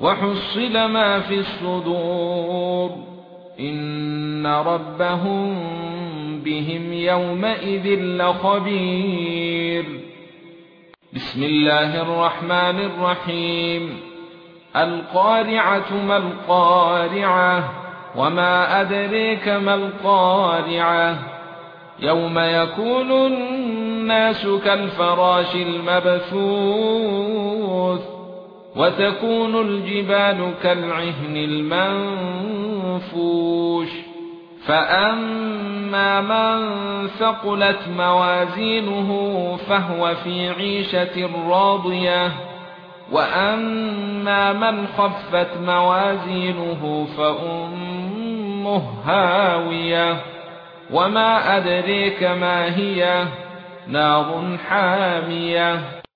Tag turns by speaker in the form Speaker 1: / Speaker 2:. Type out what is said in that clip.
Speaker 1: وحصل ما في الصدور. إن ربهم بهم يومئذ لخبير. بسم الله الرحمن الرحيم. القارعة ما القارعة وما أدريك ما القارعة. يوم يكون الناس كالفراش المبثوث. وتكون الجبال كالعهن المنفوش. فأما من ثقلت موازينه فهو في عيشة راضية. وأما من خفت موازينه فأمه هاوية. وما أدريك ما هي نار حامية.